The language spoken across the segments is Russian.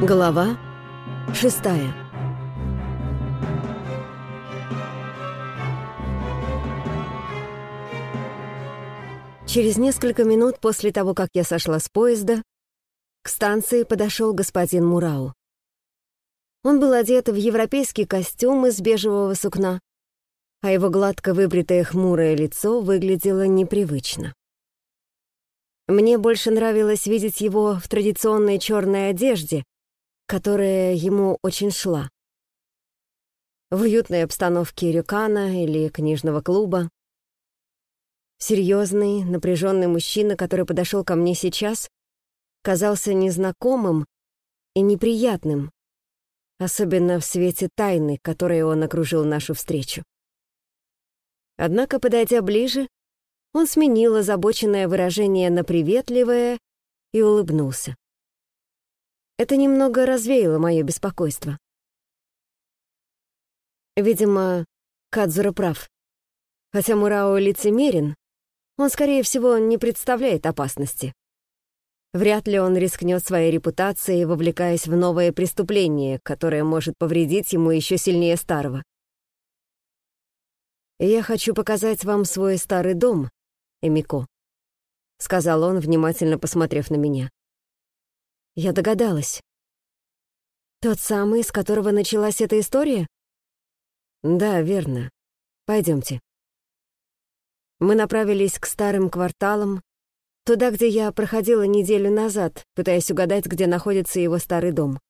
Глава шестая Через несколько минут после того, как я сошла с поезда, к станции подошел господин Мурау. Он был одет в европейский костюм из бежевого сукна, а его гладко выбритое хмурое лицо выглядело непривычно. Мне больше нравилось видеть его в традиционной черной одежде, которая ему очень шла. В уютной обстановке рюкана или книжного клуба. Серьезный, напряженный мужчина, который подошел ко мне сейчас, казался незнакомым и неприятным, особенно в свете тайны, которой он окружил нашу встречу. Однако, подойдя ближе, он сменил озабоченное выражение на приветливое и улыбнулся. Это немного развеяло мое беспокойство. Видимо, Кадзура прав. Хотя Мурао лицемерен, он, скорее всего, не представляет опасности. Вряд ли он рискнет своей репутацией, вовлекаясь в новое преступление, которое может повредить ему еще сильнее старого. «Я хочу показать вам свой старый дом, Эмико», — сказал он, внимательно посмотрев на меня. Я догадалась. Тот самый, с которого началась эта история? Да, верно. Пойдемте. Мы направились к старым кварталам, туда, где я проходила неделю назад, пытаясь угадать, где находится его старый дом.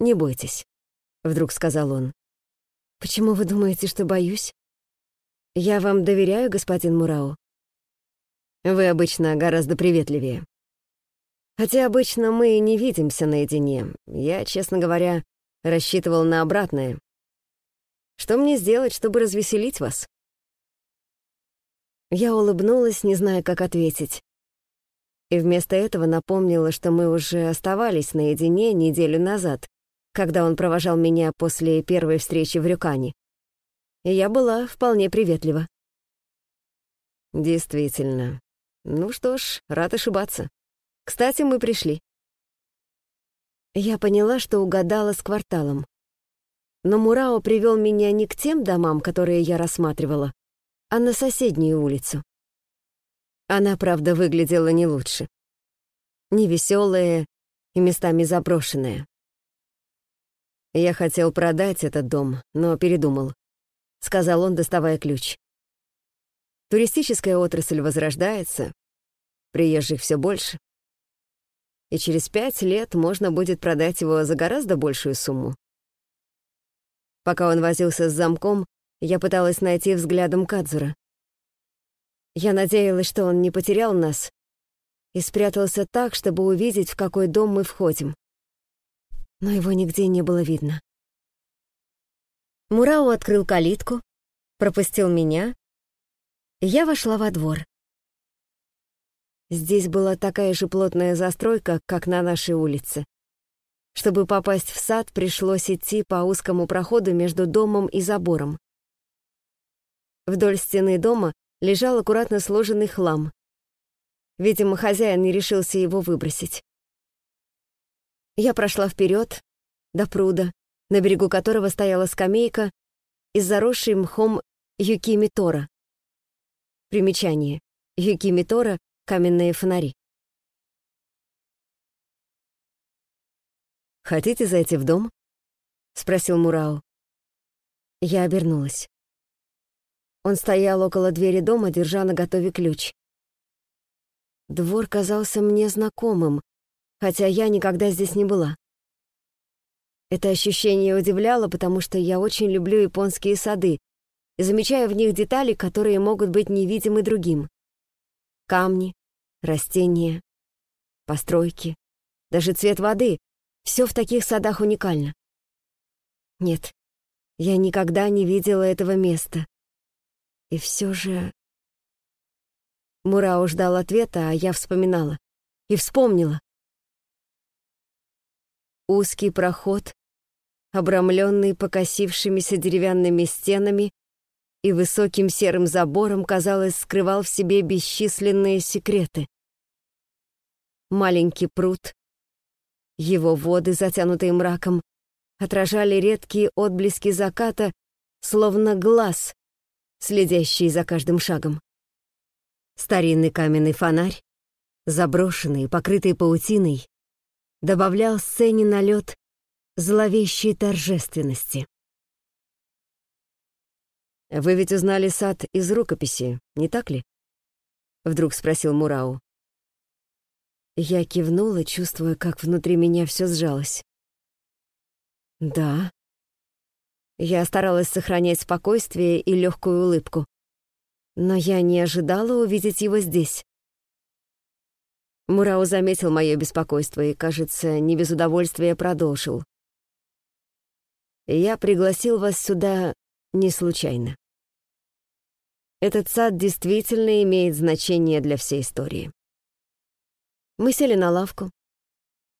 «Не бойтесь», — вдруг сказал он. «Почему вы думаете, что боюсь?» «Я вам доверяю, господин Мурао. Вы обычно гораздо приветливее. Хотя обычно мы не видимся наедине. Я, честно говоря, рассчитывал на обратное. Что мне сделать, чтобы развеселить вас? Я улыбнулась, не зная, как ответить. И вместо этого напомнила, что мы уже оставались наедине неделю назад, когда он провожал меня после первой встречи в Рюкане. И я была вполне приветлива. Действительно. Ну что ж, рад ошибаться. Кстати, мы пришли. Я поняла, что угадала с кварталом. Но Мурао привел меня не к тем домам, которые я рассматривала, а на соседнюю улицу. Она, правда, выглядела не лучше. Невеселая и местами заброшенная. Я хотел продать этот дом, но передумал, — сказал он, доставая ключ. Туристическая отрасль возрождается, приезжих все больше и через пять лет можно будет продать его за гораздо большую сумму. Пока он возился с замком, я пыталась найти взглядом Кадзура. Я надеялась, что он не потерял нас и спрятался так, чтобы увидеть, в какой дом мы входим. Но его нигде не было видно. Мурао открыл калитку, пропустил меня, и я вошла во двор. Здесь была такая же плотная застройка, как на нашей улице. Чтобы попасть в сад, пришлось идти по узкому проходу между домом и забором. Вдоль стены дома лежал аккуратно сложенный хлам. Видимо, хозяин не решился его выбросить. Я прошла вперед до пруда, на берегу которого стояла скамейка из заросшей мхом Юкимитора. Примечание. Юкимитора каменные фонари. «Хотите зайти в дом?» — спросил Мурао. Я обернулась. Он стоял около двери дома, держа на готове ключ. Двор казался мне знакомым, хотя я никогда здесь не была. Это ощущение удивляло, потому что я очень люблю японские сады и замечаю в них детали, которые могут быть невидимы другим. Камни, растения, постройки, даже цвет воды — все в таких садах уникально. Нет, я никогда не видела этого места. И все же... Мурао ждал ответа, а я вспоминала. И вспомнила. Узкий проход, обрамленный покосившимися деревянными стенами, и высоким серым забором, казалось, скрывал в себе бесчисленные секреты. Маленький пруд, Его воды, затянутые мраком, отражали редкие отблески заката, словно глаз, следящий за каждым шагом. Старинный каменный фонарь, заброшенный, покрытый паутиной, добавлял сцене налет зловещей торжественности. «Вы ведь узнали сад из рукописи, не так ли?» — вдруг спросил Мурау. Я кивнула, чувствуя, как внутри меня все сжалось. «Да». Я старалась сохранять спокойствие и легкую улыбку. Но я не ожидала увидеть его здесь. Мурау заметил мое беспокойство и, кажется, не без удовольствия продолжил. «Я пригласил вас сюда не случайно. Этот сад действительно имеет значение для всей истории. Мы сели на лавку.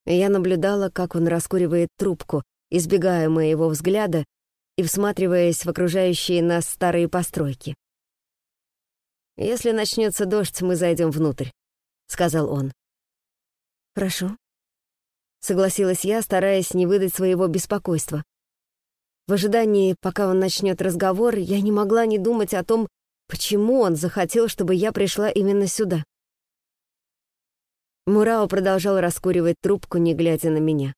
Я наблюдала, как он раскуривает трубку, избегая моего взгляда и всматриваясь в окружающие нас старые постройки. «Если начнется дождь, мы зайдем внутрь», — сказал он. «Хорошо», — согласилась я, стараясь не выдать своего беспокойства. В ожидании, пока он начнет разговор, я не могла не думать о том, почему он захотел, чтобы я пришла именно сюда. Мурао продолжал раскуривать трубку, не глядя на меня.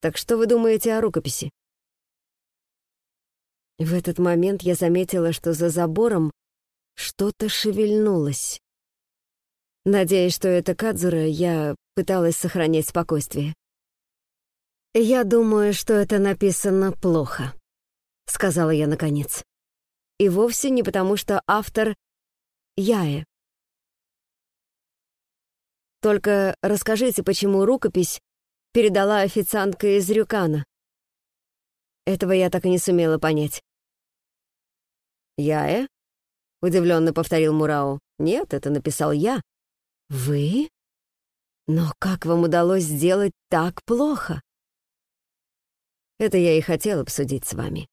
«Так что вы думаете о рукописи?» В этот момент я заметила, что за забором что-то шевельнулось. Надеясь, что это Кадзура, я пыталась сохранять спокойствие. «Я думаю, что это написано плохо», — сказала я наконец. И вовсе не потому, что автор — Яэ. Только расскажите, почему рукопись передала официантка из Рюкана. Этого я так и не сумела понять. «Я, э?» — удивленно повторил Мурао. «Нет, это написал я». «Вы? Но как вам удалось сделать так плохо?» «Это я и хотел обсудить с вами».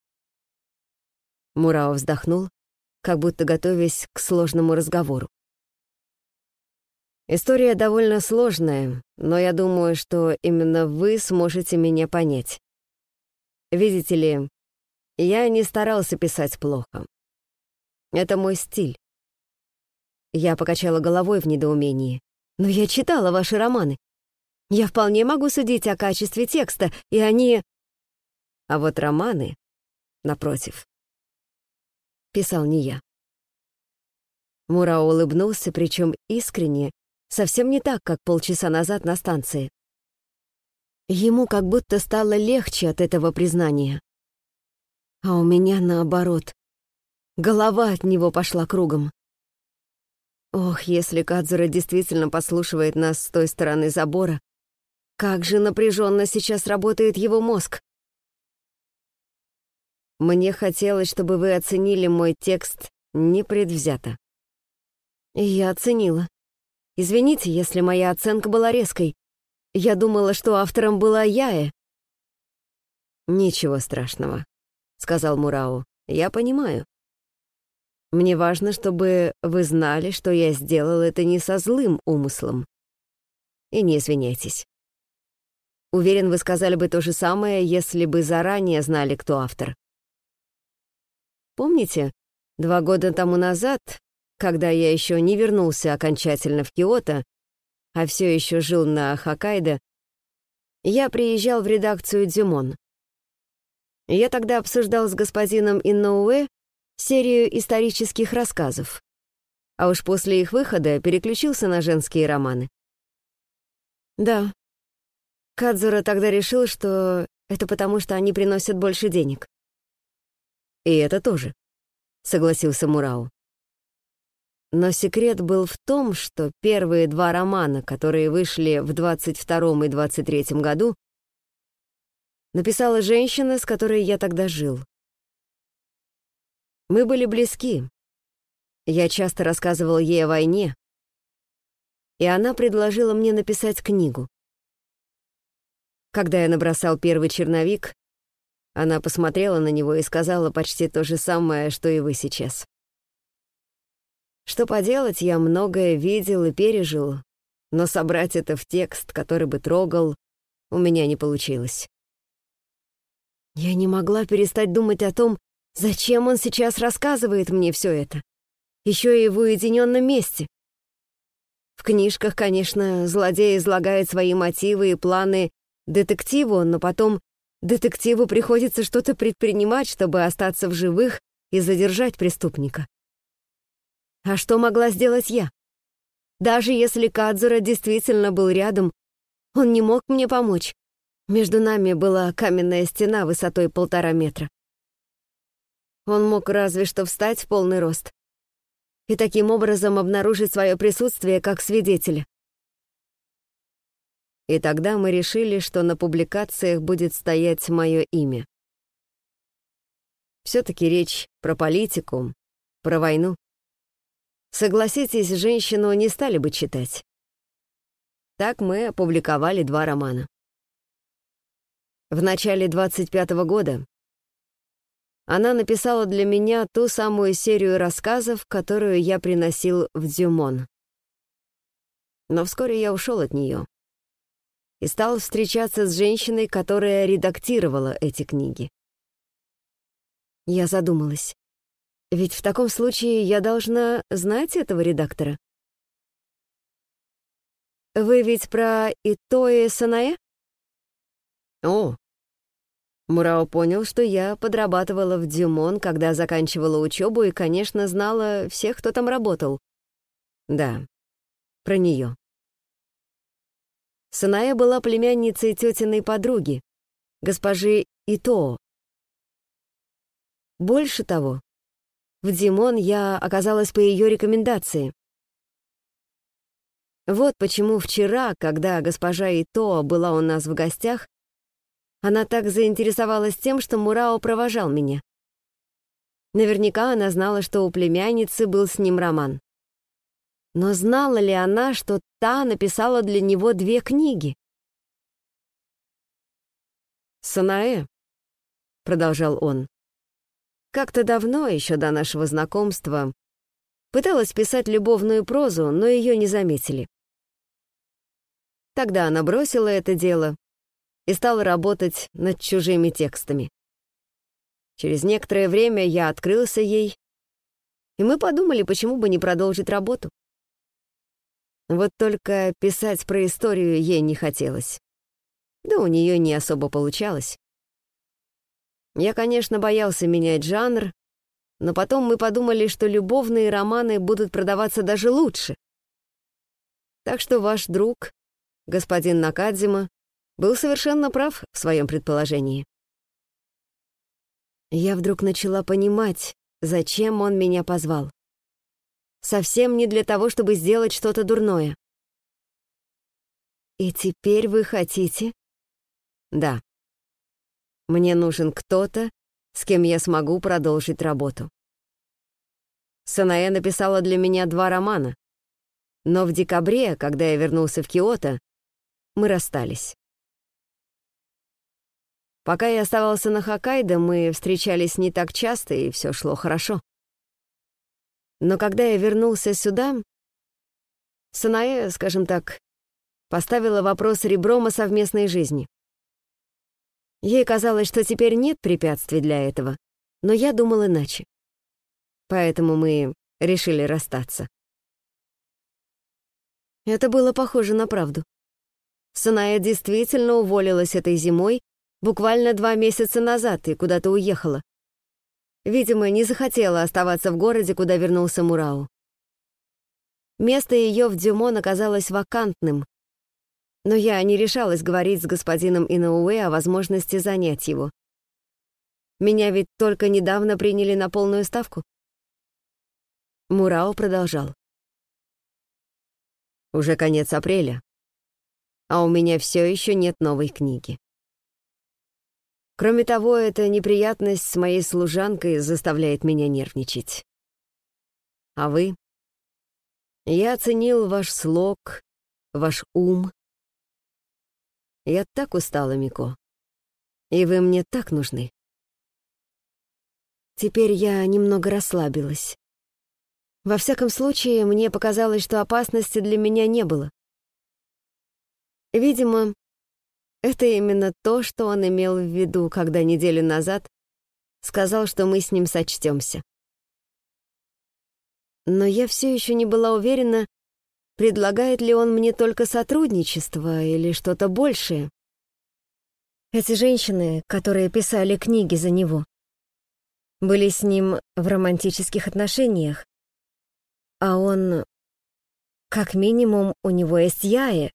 Мурао вздохнул, как будто готовясь к сложному разговору. История довольно сложная, но я думаю, что именно вы сможете меня понять. Видите ли, я не старался писать плохо. Это мой стиль. Я покачала головой в недоумении. Но я читала ваши романы. Я вполне могу судить о качестве текста, и они... А вот романы, напротив, писал не я. Мура улыбнулся, причем искренне, Совсем не так, как полчаса назад на станции. Ему как будто стало легче от этого признания. А у меня наоборот. Голова от него пошла кругом. Ох, если Кадзура действительно послушивает нас с той стороны забора, как же напряженно сейчас работает его мозг. Мне хотелось, чтобы вы оценили мой текст непредвзято. И я оценила. Извините, если моя оценка была резкой. Я думала, что автором была Яэ. «Ничего страшного», — сказал Мурао. «Я понимаю. Мне важно, чтобы вы знали, что я сделал это не со злым умыслом. И не извиняйтесь. Уверен, вы сказали бы то же самое, если бы заранее знали, кто автор. Помните, два года тому назад когда я еще не вернулся окончательно в Киото, а все еще жил на Хоккайдо, я приезжал в редакцию «Дюмон». Я тогда обсуждал с господином Инноуэ серию исторических рассказов, а уж после их выхода переключился на женские романы. Да, Кадзура тогда решил, что это потому, что они приносят больше денег. И это тоже, согласился Мурау. Но секрет был в том, что первые два романа, которые вышли в 22 и 23 году, написала женщина, с которой я тогда жил. Мы были близки. Я часто рассказывал ей о войне, и она предложила мне написать книгу. Когда я набросал первый черновик, она посмотрела на него и сказала почти то же самое, что и вы сейчас. Что поделать, я многое видел и пережил, но собрать это в текст, который бы трогал, у меня не получилось. Я не могла перестать думать о том, зачем он сейчас рассказывает мне все это. Еще и в уединенном месте. В книжках, конечно, злодей излагает свои мотивы и планы детективу, но потом детективу приходится что-то предпринимать, чтобы остаться в живых и задержать преступника. А что могла сделать я? Даже если Кадзура действительно был рядом, он не мог мне помочь. Между нами была каменная стена высотой полтора метра. Он мог разве что встать в полный рост и таким образом обнаружить свое присутствие как свидетеля. И тогда мы решили, что на публикациях будет стоять мое имя. Все-таки речь про политику, про войну. Согласитесь, женщину не стали бы читать. Так мы опубликовали два романа. В начале 25 -го года она написала для меня ту самую серию рассказов, которую я приносил в Дюмон. Но вскоре я ушел от нее и стал встречаться с женщиной, которая редактировала эти книги. Я задумалась. Ведь в таком случае я должна знать этого редактора. Вы ведь про Итоэ Санаэ? О, Мурао понял, что я подрабатывала в Дюмон, когда заканчивала учебу и, конечно, знала всех, кто там работал. Да, про нее. Саная была племянницей тетиной подруги, госпожи Итоо. Больше того, в Димон я оказалась по ее рекомендации. Вот почему вчера, когда госпожа Итоо была у нас в гостях, она так заинтересовалась тем, что Мурао провожал меня. Наверняка она знала, что у племянницы был с ним роман. Но знала ли она, что та написала для него две книги? «Санаэ», — продолжал он, — «как-то давно, еще до нашего знакомства, пыталась писать любовную прозу, но ее не заметили. Тогда она бросила это дело и стал работать над чужими текстами. Через некоторое время я открылся ей, и мы подумали, почему бы не продолжить работу. Вот только писать про историю ей не хотелось. Да у нее не особо получалось. Я, конечно, боялся менять жанр, но потом мы подумали, что любовные романы будут продаваться даже лучше. Так что ваш друг, господин Накадзима, был совершенно прав в своем предположении. Я вдруг начала понимать, зачем он меня позвал. Совсем не для того, чтобы сделать что-то дурное. И теперь вы хотите? Да. Мне нужен кто-то, с кем я смогу продолжить работу. Санаэ написала для меня два романа, но в декабре, когда я вернулся в Киото, мы расстались. Пока я оставался на Хоккайдо, мы встречались не так часто, и все шло хорошо. Но когда я вернулся сюда, Санаэ, скажем так, поставила вопрос ребром о совместной жизни. Ей казалось, что теперь нет препятствий для этого, но я думал иначе. Поэтому мы решили расстаться. Это было похоже на правду. Саная действительно уволилась этой зимой буквально два месяца назад и куда-то уехала. Видимо, не захотела оставаться в городе, куда вернулся Мурау. Место ее в Дюмон оказалось вакантным, но я не решалась говорить с господином Инауэ о возможности занять его. Меня ведь только недавно приняли на полную ставку. Мурао продолжал. Уже конец апреля, а у меня все еще нет новой книги. Кроме того, эта неприятность с моей служанкой заставляет меня нервничать. А вы? Я оценил ваш слог, ваш ум. Я так устала, Мико. И вы мне так нужны. Теперь я немного расслабилась. Во всяком случае, мне показалось, что опасности для меня не было. Видимо, это именно то, что он имел в виду, когда неделю назад сказал, что мы с ним сочтемся. Но я все еще не была уверена, предлагает ли он мне только сотрудничество или что-то большее. Эти женщины, которые писали книги за него, были с ним в романтических отношениях, а он... Как минимум, у него есть Яе,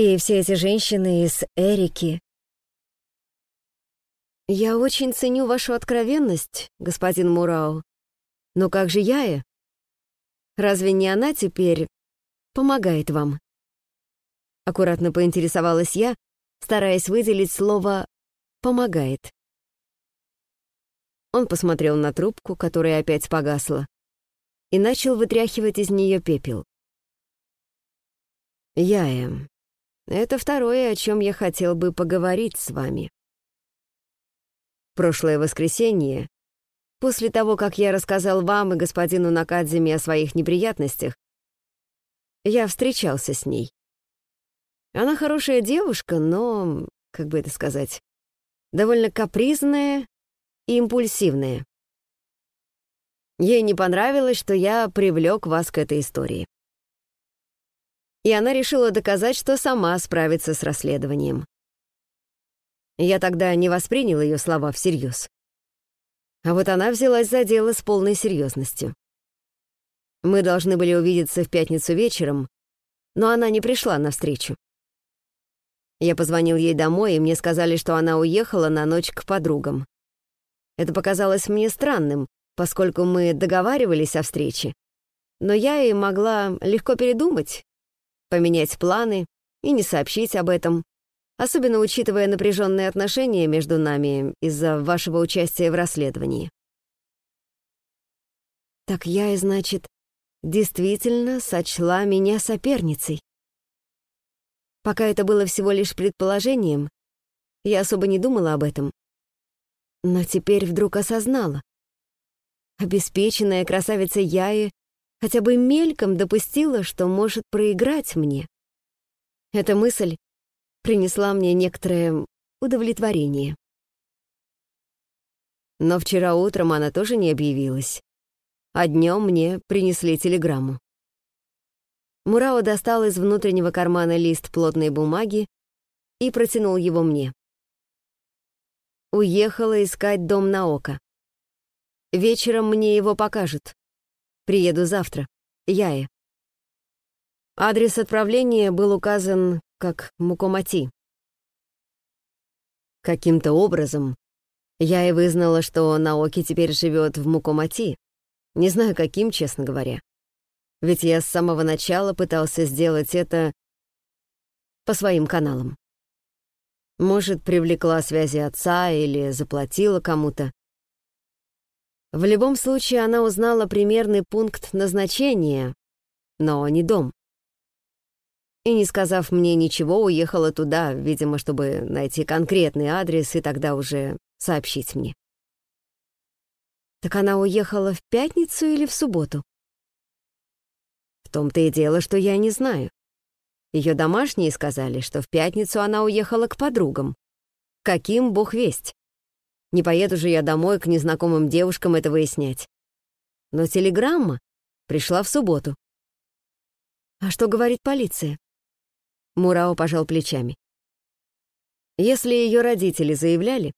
и все эти женщины из Эрики. Я очень ценю вашу откровенность, господин Мурао. Но как же Яя? Разве не она теперь помогает вам? Аккуратно поинтересовалась я, стараясь выделить слово «помогает». Он посмотрел на трубку, которая опять погасла, и начал вытряхивать из нее пепел. «Яя, это второе, о чем я хотел бы поговорить с вами. Прошлое воскресенье, после того, как я рассказал вам и господину Накадзиме о своих неприятностях, я встречался с ней. Она хорошая девушка, но, как бы это сказать, довольно капризная и импульсивная. Ей не понравилось, что я привлек вас к этой истории и она решила доказать, что сама справится с расследованием. Я тогда не воспринял ее слова всерьез. А вот она взялась за дело с полной серьезностью. Мы должны были увидеться в пятницу вечером, но она не пришла навстречу. Я позвонил ей домой, и мне сказали, что она уехала на ночь к подругам. Это показалось мне странным, поскольку мы договаривались о встрече. Но я и могла легко передумать поменять планы и не сообщить об этом, особенно учитывая напряженные отношения между нами из-за вашего участия в расследовании. Так я значит, действительно сочла меня соперницей. Пока это было всего лишь предположением, я особо не думала об этом. Но теперь вдруг осознала. Обеспеченная красавица Яи хотя бы мельком допустила, что может проиграть мне. Эта мысль принесла мне некоторое удовлетворение. Но вчера утром она тоже не объявилась, а днем мне принесли телеграмму. Мурао достал из внутреннего кармана лист плотной бумаги и протянул его мне. Уехала искать дом на око. Вечером мне его покажут. Приеду завтра. Яе. Адрес отправления был указан как Мукомати. Каким-то образом я и вызнала, что Наоки теперь живет в Мукомати. Не знаю, каким, честно говоря. Ведь я с самого начала пытался сделать это по своим каналам. Может, привлекла связи отца или заплатила кому-то. В любом случае она узнала примерный пункт назначения, но не дом. И, не сказав мне ничего, уехала туда, видимо, чтобы найти конкретный адрес и тогда уже сообщить мне. Так она уехала в пятницу или в субботу? В том-то и дело, что я не знаю. Ее домашние сказали, что в пятницу она уехала к подругам. Каким бог весть. Не поеду же я домой к незнакомым девушкам это выяснять. Но телеграмма пришла в субботу. А что говорит полиция? Мурао пожал плечами. Если ее родители заявляли,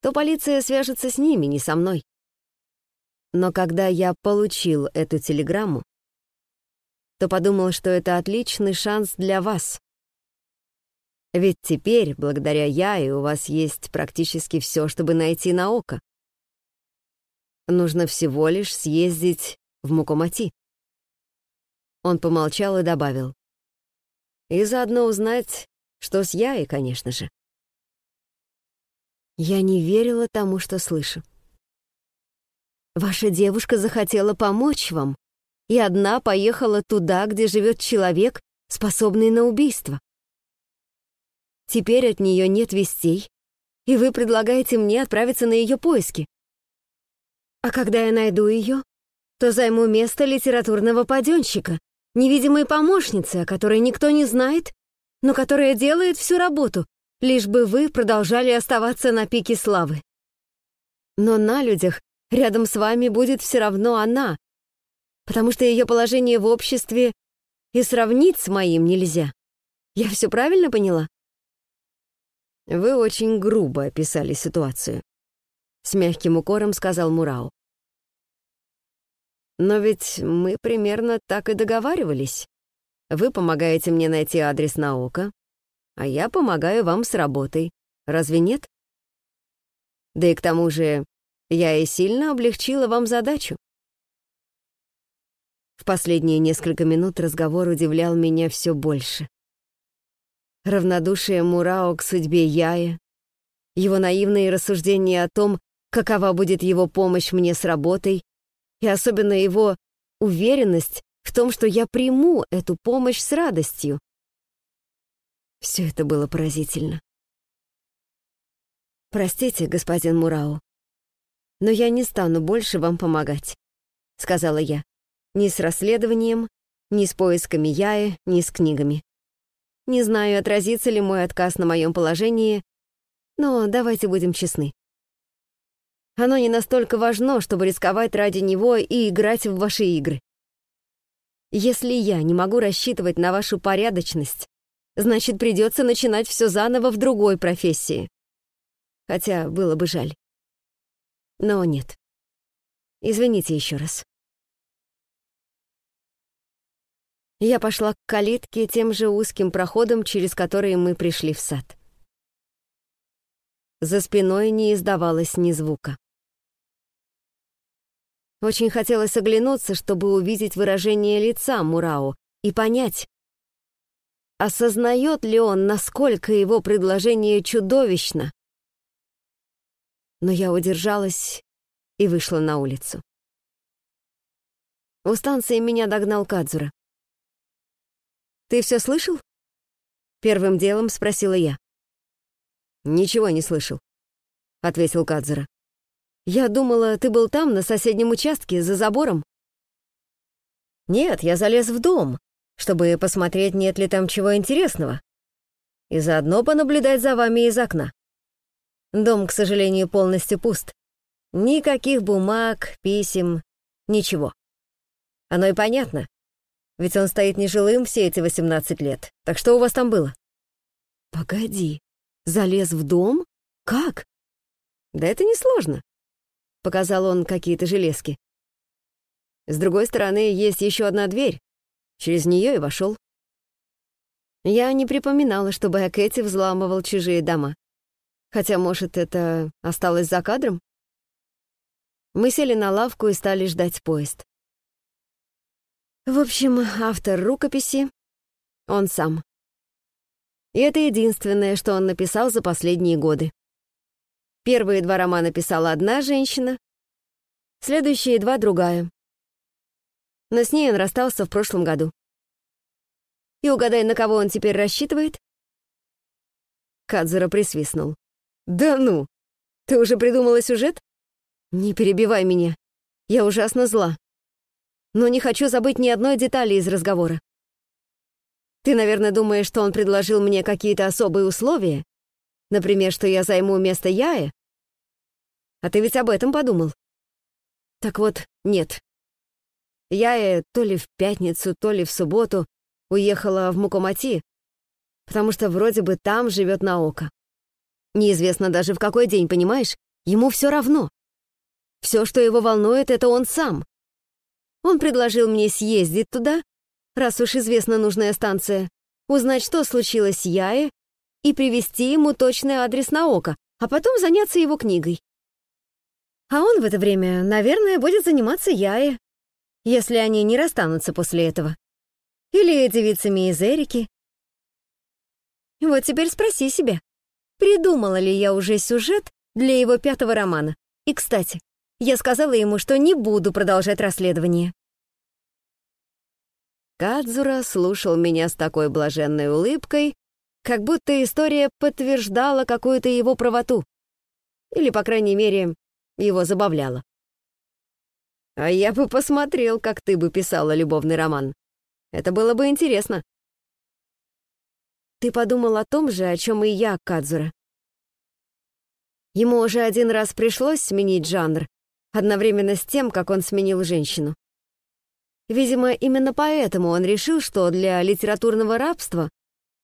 то полиция свяжется с ними, не со мной. Но когда я получил эту телеграмму, то подумал, что это отличный шанс для вас ведь теперь, благодаря Яе, у вас есть практически все, чтобы найти на око. Нужно всего лишь съездить в Мукомати. Он помолчал и добавил. И заодно узнать, что с Яей, конечно же. Я не верила тому, что слышу. Ваша девушка захотела помочь вам, и одна поехала туда, где живет человек, способный на убийство. Теперь от нее нет вестей, и вы предлагаете мне отправиться на ее поиски. А когда я найду ее, то займу место литературного паденщика, невидимой помощницы, о которой никто не знает но которая делает всю работу, лишь бы вы продолжали оставаться на пике славы. Но на людях рядом с вами будет все равно она, потому что ее положение в обществе и сравнить с моим нельзя. Я все правильно поняла? Вы очень грубо описали ситуацию. С мягким укором сказал Мурау. Но ведь мы примерно так и договаривались. Вы помогаете мне найти адрес на око, а я помогаю вам с работой. Разве нет? Да и к тому же я и сильно облегчила вам задачу. В последние несколько минут разговор удивлял меня все больше. Равнодушие Мурао к судьбе Яя, его наивные рассуждения о том, какова будет его помощь мне с работой, и особенно его уверенность в том, что я приму эту помощь с радостью. Все это было поразительно. «Простите, господин Мурао, но я не стану больше вам помогать», — сказала я. «Ни с расследованием, ни с поисками Яя, ни с книгами. Не знаю, отразится ли мой отказ на моем положении, но давайте будем честны. Оно не настолько важно, чтобы рисковать ради него и играть в ваши игры. Если я не могу рассчитывать на вашу порядочность, значит, придется начинать все заново в другой профессии. Хотя было бы жаль. Но нет. Извините еще раз. Я пошла к калитке тем же узким проходом, через который мы пришли в сад. За спиной не издавалось ни звука. Очень хотелось оглянуться, чтобы увидеть выражение лица Мурао и понять, осознает ли он, насколько его предложение чудовищно. Но я удержалась и вышла на улицу. У станции меня догнал Кадзура. «Ты все слышал?» Первым делом спросила я. «Ничего не слышал», — ответил Кадзура. Я думала, ты был там, на соседнем участке, за забором. Нет, я залез в дом, чтобы посмотреть, нет ли там чего интересного. И заодно понаблюдать за вами из окна. Дом, к сожалению, полностью пуст. Никаких бумаг, писем, ничего. Оно и понятно. Ведь он стоит нежилым все эти 18 лет. Так что у вас там было? Погоди, залез в дом? Как? Да это несложно. Показал он какие-то железки. С другой стороны, есть еще одна дверь. Через нее и вошел. Я не припоминала, чтобы Акэти взламывал чужие дома. Хотя, может, это осталось за кадром? Мы сели на лавку и стали ждать поезд. В общем, автор рукописи — он сам. И это единственное, что он написал за последние годы. Первые два романа писала одна женщина, следующие два — другая. Но с ней он расстался в прошлом году. И угадай, на кого он теперь рассчитывает? Кадзура присвистнул. «Да ну! Ты уже придумала сюжет? Не перебивай меня. Я ужасно зла. Но не хочу забыть ни одной детали из разговора. Ты, наверное, думаешь, что он предложил мне какие-то особые условия? Например, что я займу место Яя? А ты ведь об этом подумал? Так вот, нет. Яя то ли в пятницу, то ли в субботу уехала в Мукомати, потому что вроде бы там живет Наока. Неизвестно даже в какой день, понимаешь? Ему все равно. Все, что его волнует, это он сам. Он предложил мне съездить туда, раз уж известна нужная станция, узнать, что случилось с Яе и привести ему точный адрес на око, а потом заняться его книгой. А он в это время, наверное, будет заниматься Яе, если они не расстанутся после этого. Или девицами из Эрики. Вот теперь спроси себя, придумала ли я уже сюжет для его пятого романа. И, кстати, я сказала ему, что не буду продолжать расследование. Кадзура слушал меня с такой блаженной улыбкой, как будто история подтверждала какую-то его правоту. Или, по крайней мере, его забавляло. А я бы посмотрел, как ты бы писала любовный роман. Это было бы интересно. ты подумал о том же, о чем и я, Кадзура. Ему уже один раз пришлось сменить жанр, одновременно с тем, как он сменил женщину. Видимо, именно поэтому он решил, что для литературного рабства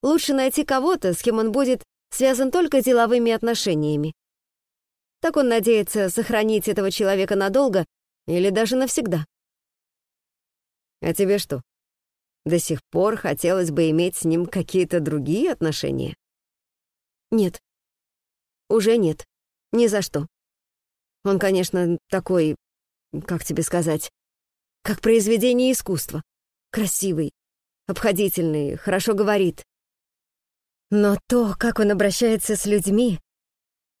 лучше найти кого-то, с кем он будет связан только деловыми отношениями. Так он надеется сохранить этого человека надолго или даже навсегда. А тебе что, до сих пор хотелось бы иметь с ним какие-то другие отношения? Нет. Уже нет. Ни за что. Он, конечно, такой, как тебе сказать, как произведение искусства. Красивый, обходительный, хорошо говорит. Но то, как он обращается с людьми,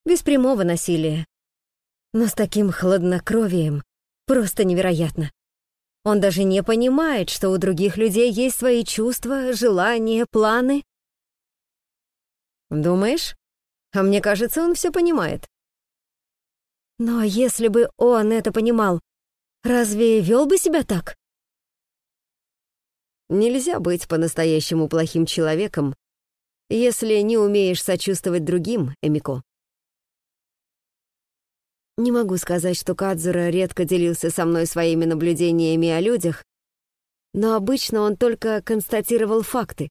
без прямого насилия, но с таким хладнокровием, просто невероятно. Он даже не понимает, что у других людей есть свои чувства, желания, планы. Думаешь? А мне кажется, он все понимает. Но если бы он это понимал, разве вел бы себя так? Нельзя быть по-настоящему плохим человеком, если не умеешь сочувствовать другим, Эмико. Не могу сказать, что Кадзура редко делился со мной своими наблюдениями о людях, но обычно он только констатировал факты.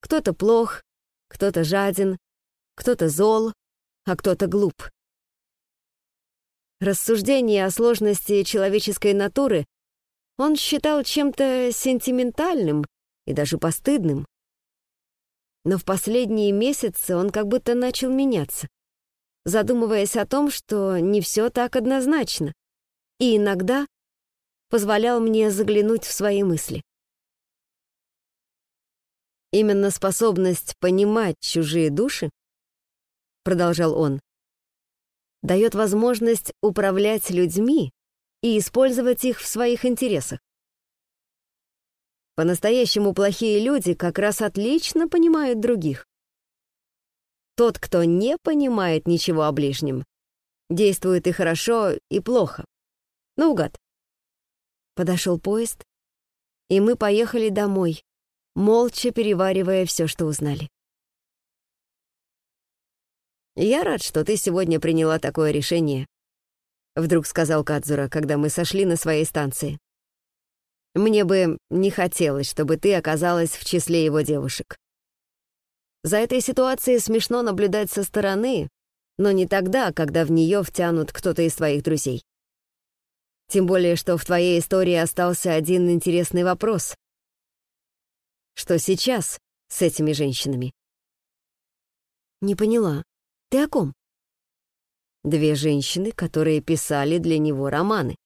Кто-то плох, кто-то жаден, кто-то зол, а кто-то глуп. Рассуждение о сложности человеческой натуры он считал чем-то сентиментальным и даже постыдным. Но в последние месяцы он как будто начал меняться задумываясь о том, что не все так однозначно, и иногда позволял мне заглянуть в свои мысли. Именно способность понимать чужие души, продолжал он, дает возможность управлять людьми и использовать их в своих интересах. По-настоящему плохие люди как раз отлично понимают других. Тот, кто не понимает ничего о ближнем, действует и хорошо, и плохо. Наугад. Подошел поезд, и мы поехали домой, молча переваривая все, что узнали. «Я рад, что ты сегодня приняла такое решение», — вдруг сказал Кадзура, когда мы сошли на своей станции. «Мне бы не хотелось, чтобы ты оказалась в числе его девушек. За этой ситуацией смешно наблюдать со стороны, но не тогда, когда в нее втянут кто-то из твоих друзей. Тем более, что в твоей истории остался один интересный вопрос. Что сейчас с этими женщинами? Не поняла. Ты о ком? Две женщины, которые писали для него романы.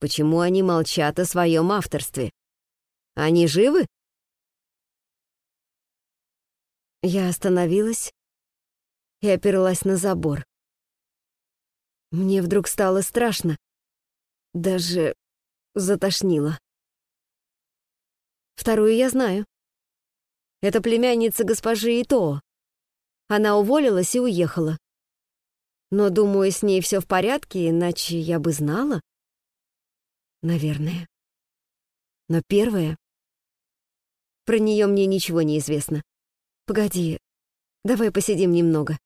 Почему они молчат о своем авторстве? Они живы? Я остановилась и оперлась на забор. Мне вдруг стало страшно, даже затошнило. Вторую я знаю. Это племянница госпожи Итоо. Она уволилась и уехала. Но, думаю, с ней все в порядке, иначе я бы знала. Наверное. Но первая... Про нее мне ничего не известно. «Погоди, давай посидим немного».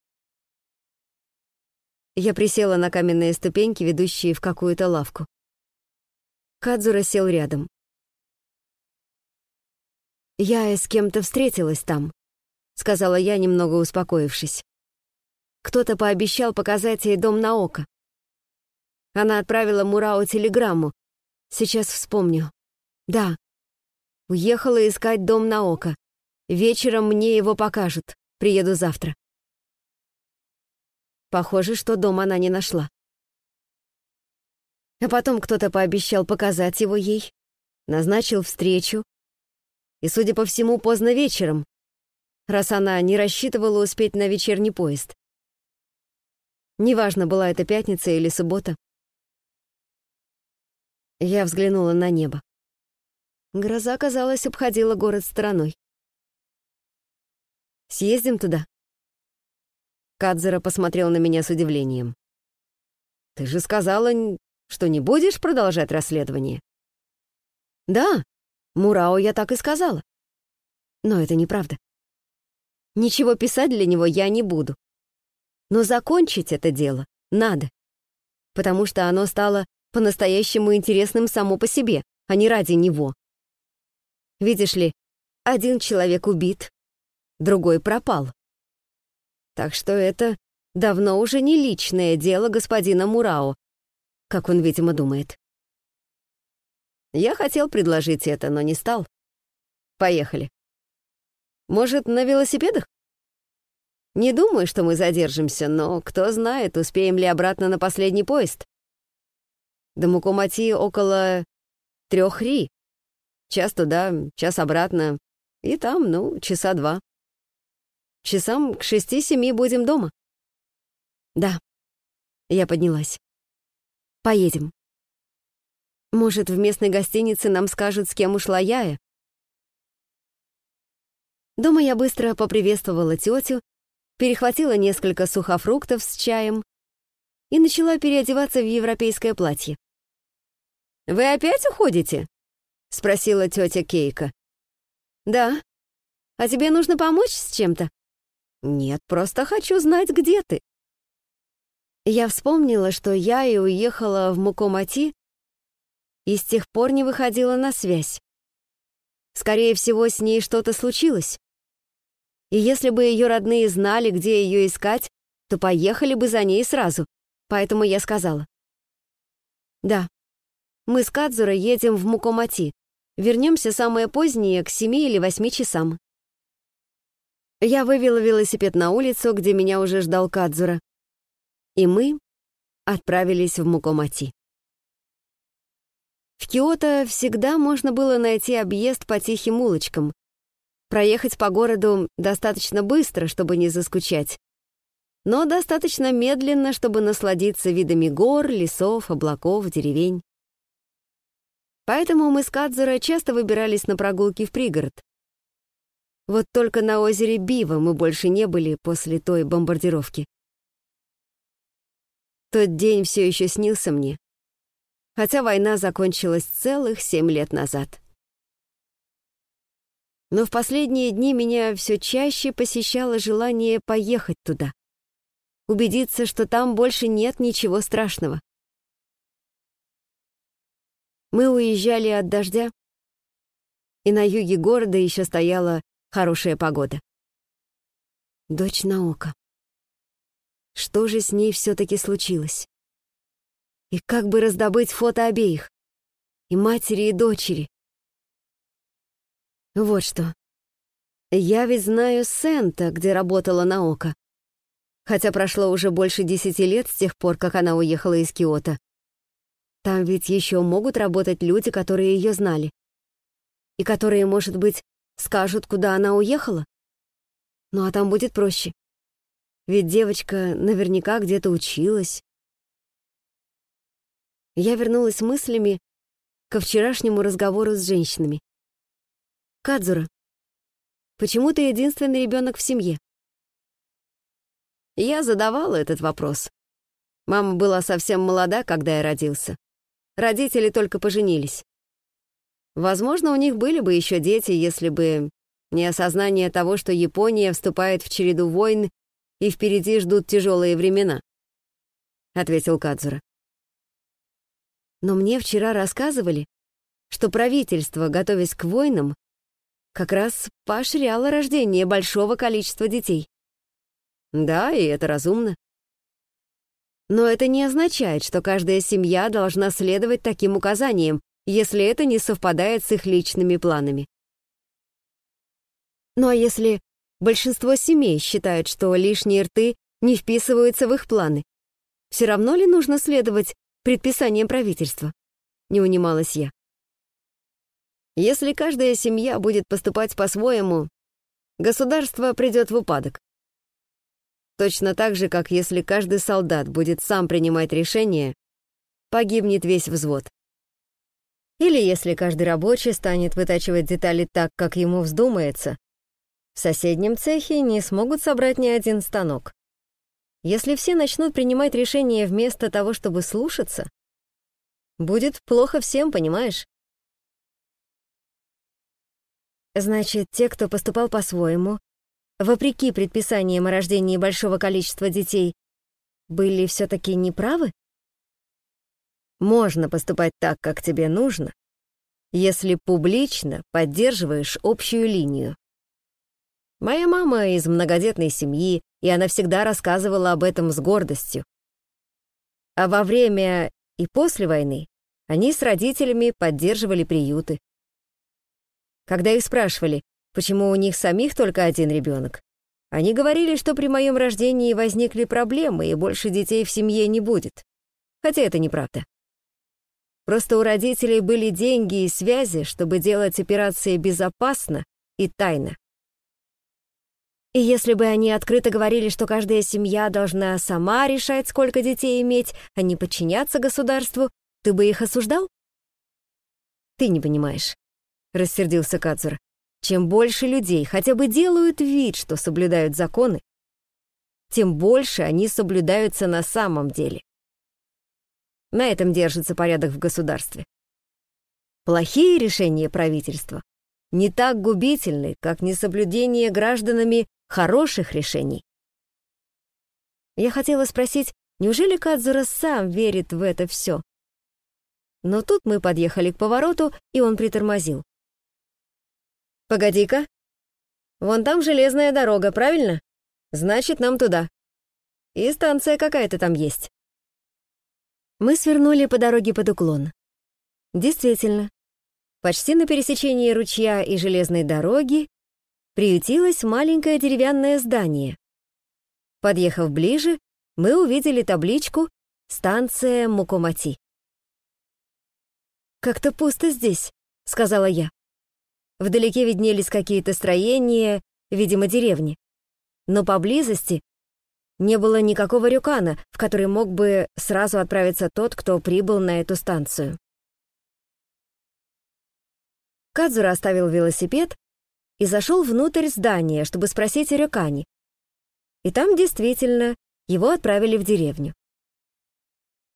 Я присела на каменные ступеньки, ведущие в какую-то лавку. Кадзура сел рядом. «Я с кем-то встретилась там», — сказала я, немного успокоившись. «Кто-то пообещал показать ей дом на око. Она отправила Мурао телеграмму. Сейчас вспомню. Да, уехала искать дом на око. Вечером мне его покажут. Приеду завтра. Похоже, что дом она не нашла. А потом кто-то пообещал показать его ей, назначил встречу. И, судя по всему, поздно вечером, раз она не рассчитывала успеть на вечерний поезд. Неважно, была это пятница или суббота. Я взглянула на небо. Гроза, казалось, обходила город стороной. Съездим туда?» Кадзера посмотрел на меня с удивлением. «Ты же сказала, что не будешь продолжать расследование?» «Да, Мурао я так и сказала. Но это неправда. Ничего писать для него я не буду. Но закончить это дело надо, потому что оно стало по-настоящему интересным само по себе, а не ради него. Видишь ли, один человек убит, другой пропал. Так что это давно уже не личное дело господина Мурао, как он, видимо, думает. Я хотел предложить это, но не стал. Поехали. Может, на велосипедах? Не думаю, что мы задержимся, но кто знает, успеем ли обратно на последний поезд. До Мукумати около трех ри. Час туда, час обратно. И там, ну, часа два. Часам к шести-семи будем дома. Да. Я поднялась. Поедем. Может, в местной гостинице нам скажут, с кем ушла Яя? Дома я быстро поприветствовала тетю, перехватила несколько сухофруктов с чаем и начала переодеваться в европейское платье. «Вы опять уходите?» — спросила тетя Кейка. «Да. А тебе нужно помочь с чем-то?» «Нет, просто хочу знать, где ты». Я вспомнила, что я и уехала в Мукомати и с тех пор не выходила на связь. Скорее всего, с ней что-то случилось. И если бы ее родные знали, где ее искать, то поехали бы за ней сразу. Поэтому я сказала. «Да, мы с Кадзура едем в Мукомати. Вернемся самое позднее, к семи или восьми часам». Я вывела велосипед на улицу, где меня уже ждал Кадзура. И мы отправились в Мукомати. В Киото всегда можно было найти объезд по тихим улочкам. Проехать по городу достаточно быстро, чтобы не заскучать, но достаточно медленно, чтобы насладиться видами гор, лесов, облаков, деревень. Поэтому мы с Кадзера часто выбирались на прогулки в пригород. Вот только на озере Бива мы больше не были после той бомбардировки. Тот день все еще снился мне, хотя война закончилась целых семь лет назад. Но в последние дни меня все чаще посещало желание поехать туда, убедиться, что там больше нет ничего страшного. Мы уезжали от дождя, и на юге города еще стояла хорошая погода. Дочь Наока. Что же с ней все-таки случилось? И как бы раздобыть фото обеих? И матери, и дочери. Вот что. Я ведь знаю Сента, где работала Наока. Хотя прошло уже больше десяти лет с тех пор, как она уехала из Киота. Там ведь еще могут работать люди, которые ее знали. И которые, может быть, скажут, куда она уехала? Ну а там будет проще. Ведь девочка наверняка где-то училась, я вернулась мыслями ко вчерашнему разговору с женщинами. «Кадзура, почему ты единственный ребенок в семье?» Я задавала этот вопрос. Мама была совсем молода, когда я родился. Родители только поженились. Возможно, у них были бы еще дети, если бы не осознание того, что Япония вступает в череду войн и впереди ждут тяжелые времена, — ответил Кадзура. Но мне вчера рассказывали, что правительство, готовясь к войнам, как раз поощряло рождение большого количества детей. Да, и это разумно. Но это не означает, что каждая семья должна следовать таким указаниям, если это не совпадает с их личными планами. Ну а если большинство семей считают, что лишние рты не вписываются в их планы, все равно ли нужно следовать предписанием правительства. Не унималась я. Если каждая семья будет поступать по-своему, государство придет в упадок. Точно так же, как если каждый солдат будет сам принимать решения, погибнет весь взвод. Или если каждый рабочий станет вытачивать детали так, как ему вздумается, в соседнем цехе не смогут собрать ни один станок. Если все начнут принимать решения вместо того, чтобы слушаться, будет плохо всем, понимаешь? Значит, те, кто поступал по-своему, вопреки предписаниям о рождении большого количества детей, были все-таки неправы? Можно поступать так, как тебе нужно, если публично поддерживаешь общую линию. Моя мама из многодетной семьи, и она всегда рассказывала об этом с гордостью. А во время и после войны они с родителями поддерживали приюты. Когда их спрашивали, почему у них самих только один ребенок, они говорили, что при моем рождении возникли проблемы и больше детей в семье не будет. Хотя это неправда. Просто у родителей были деньги и связи, чтобы делать операции безопасно и тайно. И если бы они открыто говорили, что каждая семья должна сама решать, сколько детей иметь, а не подчиняться государству, ты бы их осуждал? Ты не понимаешь, — рассердился Кацур. Чем больше людей хотя бы делают вид, что соблюдают законы, тем больше они соблюдаются на самом деле. На этом держится порядок в государстве. Плохие решения правительства не так губительны, как несоблюдение гражданами хороших решений. Я хотела спросить, неужели Кадзура сам верит в это все? Но тут мы подъехали к повороту, и он притормозил. «Погоди-ка. Вон там железная дорога, правильно? Значит, нам туда. И станция какая-то там есть». Мы свернули по дороге под уклон. Действительно, почти на пересечении ручья и железной дороги приютилось маленькое деревянное здание. Подъехав ближе, мы увидели табличку «Станция Мукомати». «Как-то пусто здесь», — сказала я. Вдалеке виднелись какие-то строения, видимо, деревни. Но поблизости не было никакого рюкана, в который мог бы сразу отправиться тот, кто прибыл на эту станцию. Кадзура оставил велосипед и зашел внутрь здания, чтобы спросить о рюкане. И там действительно его отправили в деревню.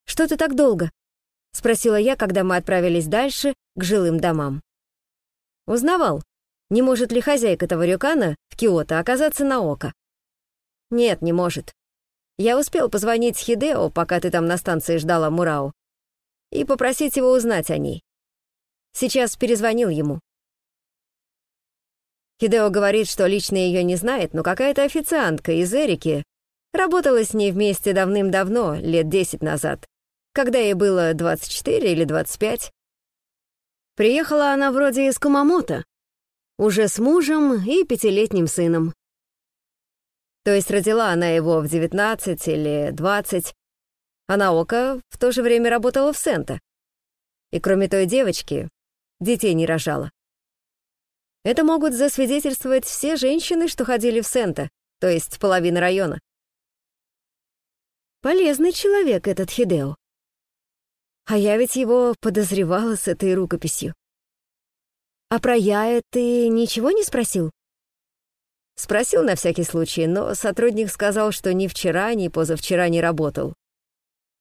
«Что ты так долго?» — спросила я, когда мы отправились дальше, к жилым домам. Узнавал, не может ли хозяйка этого рюкана в Киото оказаться на око. «Нет, не может. Я успел позвонить Хидео, пока ты там на станции ждала Мурау, и попросить его узнать о ней. Сейчас перезвонил ему. Хидео говорит, что лично ее не знает, но какая-то официантка из Эрики работала с ней вместе давным-давно, лет 10 назад, когда ей было 24 или 25. Приехала она вроде из Кумамото, уже с мужем и пятилетним сыном. То есть родила она его в 19 или 20, а Наока в то же время работала в Сента. И кроме той девочки, детей не рожала. Это могут засвидетельствовать все женщины, что ходили в Сента, то есть половина района. Полезный человек этот Хидео. А я ведь его подозревала с этой рукописью. А про Яя ты ничего не спросил? Спросил на всякий случай, но сотрудник сказал, что ни вчера, ни позавчера не работал.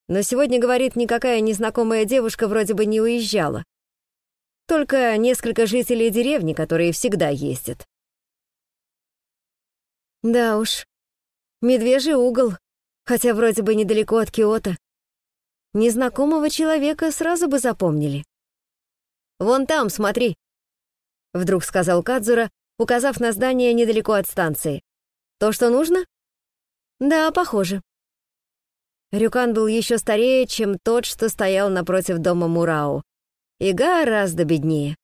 Но сегодня, говорит, никакая незнакомая девушка вроде бы не уезжала. Только несколько жителей деревни, которые всегда ездят. Да уж, медвежий угол, хотя вроде бы недалеко от Киота. Незнакомого человека сразу бы запомнили. «Вон там, смотри», — вдруг сказал Кадзура, указав на здание недалеко от станции. «То, что нужно?» «Да, похоже». Рюкан был еще старее, чем тот, что стоял напротив дома Мурау, и гораздо беднее.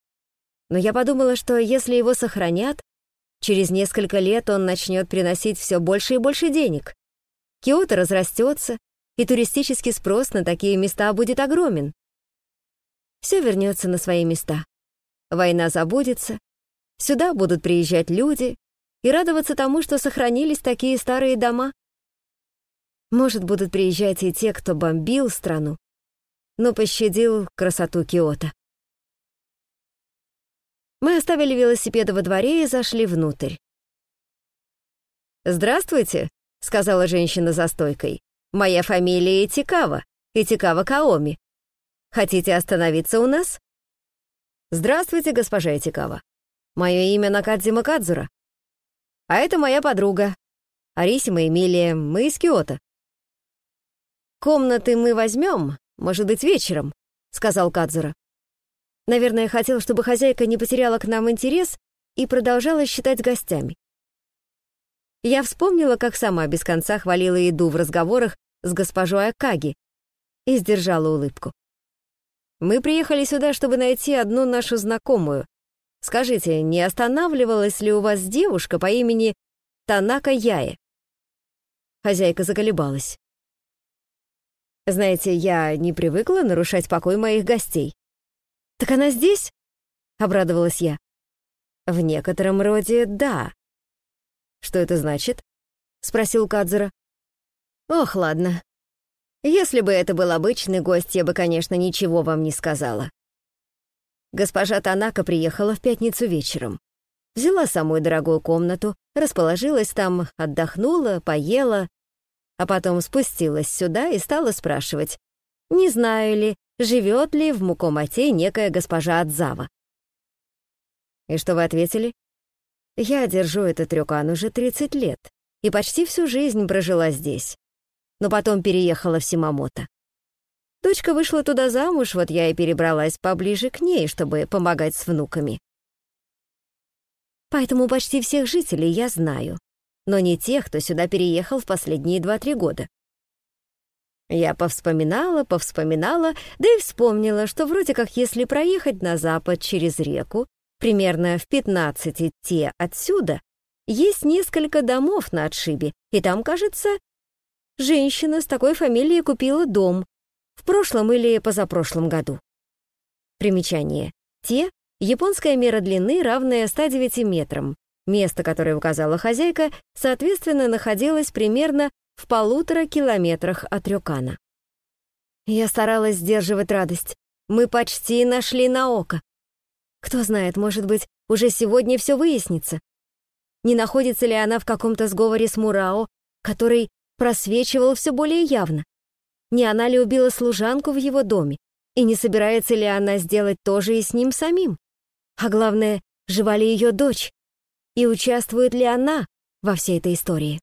Но я подумала, что если его сохранят, через несколько лет он начнет приносить все больше и больше денег. Киото разрастется, и туристический спрос на такие места будет огромен. Все вернется на свои места. Война забудется, Сюда будут приезжать люди и радоваться тому, что сохранились такие старые дома. Может, будут приезжать и те, кто бомбил страну, но пощадил красоту Киота. Мы оставили велосипеды во дворе и зашли внутрь. «Здравствуйте», — сказала женщина за стойкой. «Моя фамилия Итикава, Итикава Каоми. Хотите остановиться у нас?» «Здравствуйте, госпожа Итикава. Мое имя Накадзима Кадзура. А это моя подруга, Арисима Эмилия, мы из Киота. «Комнаты мы возьмем, может быть, вечером», — сказал Кадзура. Наверное, хотел, чтобы хозяйка не потеряла к нам интерес и продолжала считать гостями. Я вспомнила, как сама без конца хвалила еду в разговорах с госпожой Акаги и сдержала улыбку. Мы приехали сюда, чтобы найти одну нашу знакомую. Скажите, не останавливалась ли у вас девушка по имени Танака Яе? Хозяйка заколебалась. Знаете, я не привыкла нарушать покой моих гостей. Так она здесь? Обрадовалась я. В некотором роде да. Что это значит? Спросил Кадзура. Ох, ладно. Если бы это был обычный гость, я бы, конечно, ничего вам не сказала. Госпожа Танака приехала в пятницу вечером. Взяла самую дорогую комнату, расположилась там, отдохнула, поела, а потом спустилась сюда и стала спрашивать, не знаю ли, живет ли в Мукомате некая госпожа Адзава. И что вы ответили? Я держу этот рюкан уже 30 лет и почти всю жизнь прожила здесь но потом переехала в Симамото. Дочка вышла туда замуж, вот я и перебралась поближе к ней, чтобы помогать с внуками. Поэтому почти всех жителей я знаю, но не тех, кто сюда переехал в последние два-три года. Я повспоминала, повспоминала, да и вспомнила, что вроде как если проехать на запад через реку, примерно в 15 те отсюда, есть несколько домов на отшибе, и там, кажется, женщина с такой фамилией купила дом в прошлом или позапрошлом году. Примечание. Те — японская мера длины, равная 109 метрам. Место, которое указала хозяйка, соответственно, находилось примерно в полутора километрах от Рюкана. Я старалась сдерживать радость. Мы почти нашли Наока. Кто знает, может быть, уже сегодня все выяснится. Не находится ли она в каком-то сговоре с Мурао, который просвечивал все более явно. Не она ли убила служанку в его доме, и не собирается ли она сделать то же и с ним самим? А главное, жива ли ее дочь, и участвует ли она во всей этой истории?